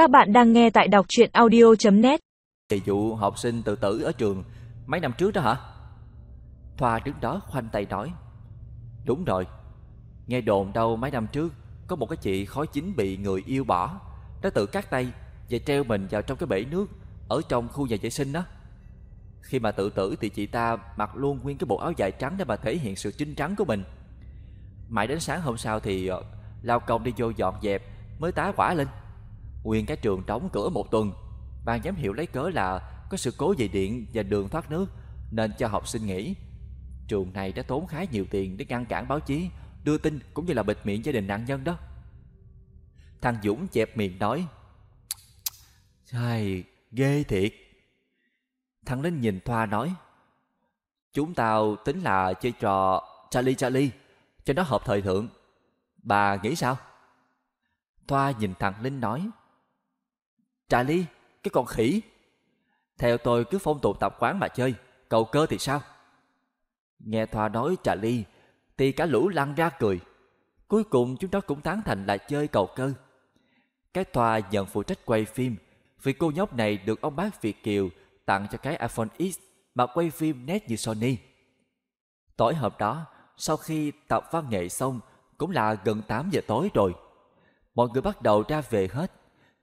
Các bạn đang nghe tại đọc chuyện audio.net Về vụ học sinh tự tử ở trường mấy năm trước đó hả? Thoa trước đó khoanh tay nói. Đúng rồi. Nghe đồn đâu mấy năm trước Có một cái chị khói chính bị người yêu bỏ. Đã tự cắt tay Và treo mình vào trong cái bể nước Ở trong khu nhà vệ sinh đó. Khi mà tự tử thì chị ta mặc luôn nguyên cái bộ áo dài trắng Để mà thể hiện sự trinh trắng của mình. Mãi đến sáng hôm sau thì ờ, Lao công đi vô dọn dẹp, Mới tá quả lên. Nguyên cái trường đóng cửa một tuần. Ban giám hiệu lấy cớ là có sự cố về điện và đường thoát nước Nên cho học sinh nghỉ. Trường này đã tốn khá nhiều tiền để ngăn cản báo chí Đưa tin cũng như là bịt miệng gia đình nạn nhân đó. Thằng Dũng chẹp miệng nói Trời, ghê thiệt. Thằng Linh nhìn Thoa nói Chúng tao tính là chơi trò Charlie Charlie Cho nó hợp thời thượng. Bà nghĩ sao? Thoa nhìn thằng Linh nói Charlie, cái con khỉ. Theo tôi cứ phong tục tập quán mà chơi Cầu cơ thì sao? Nghe Thoa nói Charlie Thì cả lũ lăn ra cười. Cuối cùng chúng nó cũng tán thành là chơi cầu cơ. Cái Thoa nhận phụ trách quay phim Vì cô nhóc này được ông bác Việt Kiều Tặng cho cái iPhone X Mà quay phim nét như Sony. Tối hôm đó Sau khi tập văn nghệ xong Cũng là gần 8 giờ tối rồi Mọi người bắt đầu ra về hết.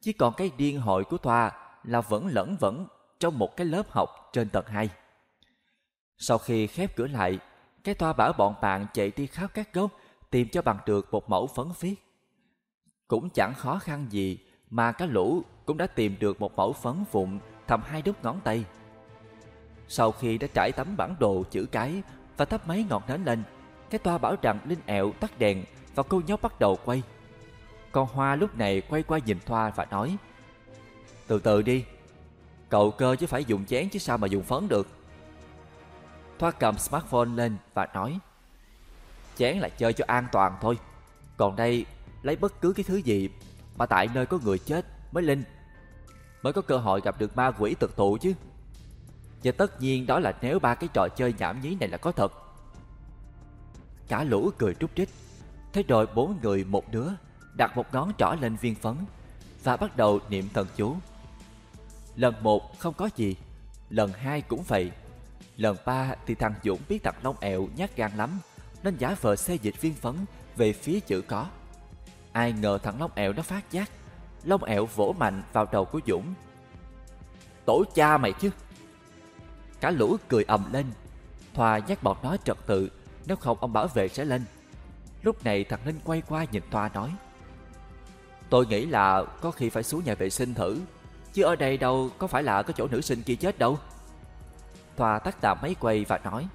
Chỉ còn cái điên hội của Thoa Là vẫn lẫn vẫn Trong một cái lớp học trên tầng 2 Sau khi khép cửa lại, Cái Thoa bảo bọn bạn chạy đi khắp các góc Tìm cho bằng được một mẫu phấn viết Cũng chẳng khó khăn gì Mà cả lũ cũng đã tìm được một mẫu phấn vụn Thầm hai đốt ngón tay. Sau khi đã trải tấm bản đồ chữ cái Và thắp mấy ngọn nến lên, Cái Toa bảo rằng Linh ẹo tắt đèn Và cô nhóc bắt đầu quay con Hoa lúc này quay qua nhìn Thoa và nói, Từ từ đi, Cậu cơ chứ phải dùng chén chứ sao mà dùng phấn được. Thoa cầm smartphone lên và nói, Chén là chơi cho an toàn thôi, Còn đây lấy bất cứ cái thứ gì Mà tại nơi có người chết mới linh, Mới có cơ hội gặp được ma quỷ thực thụ chứ. Và tất nhiên đó là nếu ba cái trò chơi nhảm nhí này là có thật. Cả lũ cười trúc trích. Thế rồi bốn người, một đứa đặt một ngón trỏ lên viên phấn và bắt đầu niệm thần chú. Lần một không có gì, lần hai cũng vậy. Lần ba thì thằng Dũng biết thằng Long ẹo nhát gan lắm, nên giả vờ xe dịch viên phấn về phía chữ có. Ai ngờ thằng Long ẹo nó phát giác, Long ẹo vỗ mạnh vào đầu của Dũng. Tổ cha mày chứ! Cả lũ cười ầm lên, Thoa nhắc bọn nó trật tự, nếu không ông bảo vệ sẽ lên. Lúc này thằng Linh quay qua nhìn Thoa nói Tôi nghĩ là có khi phải xuống nhà vệ sinh thử. Chứ ở đây đâu có phải là có chỗ nữ sinh kia chết đâu. Thoa tắt tạm máy quay và nói,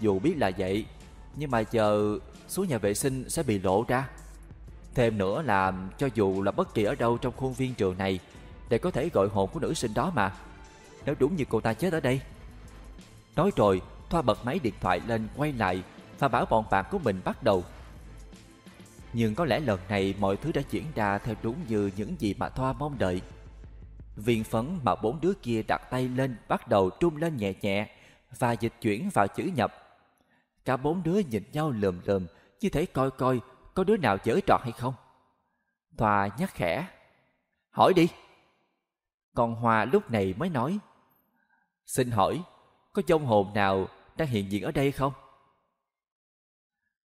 Dù biết là vậy, Nhưng mà giờ xuống nhà vệ sinh sẽ bị lộ ra. Thêm nữa là cho dù là bất kỳ ở đâu trong khuôn viên trường này Để có thể gọi hồn của nữ sinh đó mà. Nếu đúng như cô ta chết ở đây. Nói rồi, Thoa bật máy điện thoại lên quay lại Và bảo bọn bạn của mình bắt đầu nhưng có lẽ lần này mọi thứ đã diễn ra theo đúng như những gì mà Thoa mong đợi. Viên phấn mà bốn đứa kia đặt tay lên bắt đầu trung lên nhẹ nhẹ và dịch chuyển vào chữ nhập. Cả bốn đứa nhìn nhau lườm lườm như thể coi coi có đứa nào dở trọt hay không. Thoa nhắc khẽ. Hỏi đi. Còn Hòa lúc này mới nói. Xin hỏi, có dông hồn nào đang hiện diện ở đây không?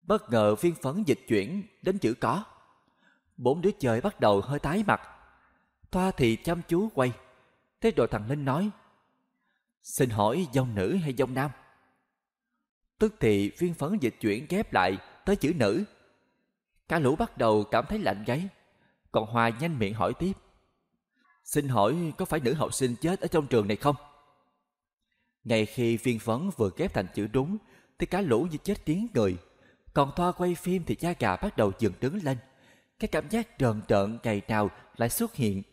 Bất ngờ viên phấn dịch chuyển đến chữ có. Bốn đứa chơi bắt đầu hơi tái mặt. Thoa thì chăm chú quay. Thế rồi thằng Linh nói. Xin hỏi dòng nữ hay dòng nam? Tức thì viên phấn dịch chuyển ghép lại tới chữ nữ. Cả lũ bắt đầu cảm thấy lạnh gáy. Còn Hòa nhanh miệng hỏi tiếp. Xin hỏi có phải nữ học sinh chết ở trong trường này không? Ngay khi viên phấn vừa ghép thành chữ đúng, thì cả lũ như chết tiếng người. Còn Thoa quay phim thì da gà bắt đầu dựng đứng lên. Cái cảm giác trợn trợn ngày nào lại xuất hiện.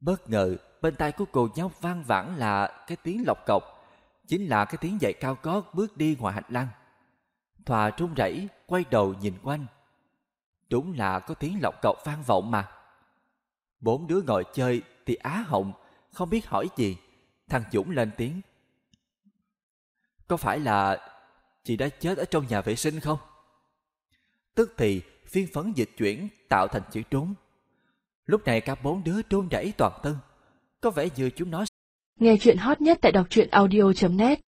Bất ngờ, bên tai của cô nhóc vang vẳng là cái tiếng lọc cọc. Chính là cái tiếng giày cao gót bước đi ngoài hành lang. Thoa run rẩy quay đầu nhìn quanh. Đúng là có tiếng lọc cọc vang vọng mà. Bốn đứa ngồi chơi thì á họng, không biết hỏi gì. Thằng Dũng lên tiếng. Có phải là Chị đã chết ở trong nhà vệ sinh không? Tức thì phiên phấn dịch chuyển tạo thành chữ trốn. Lúc này cả bốn đứa trôn rẩy toàn thân. Có vẻ như chúng nó Nghe chuyện hot nhất tại đọc truyện audio.net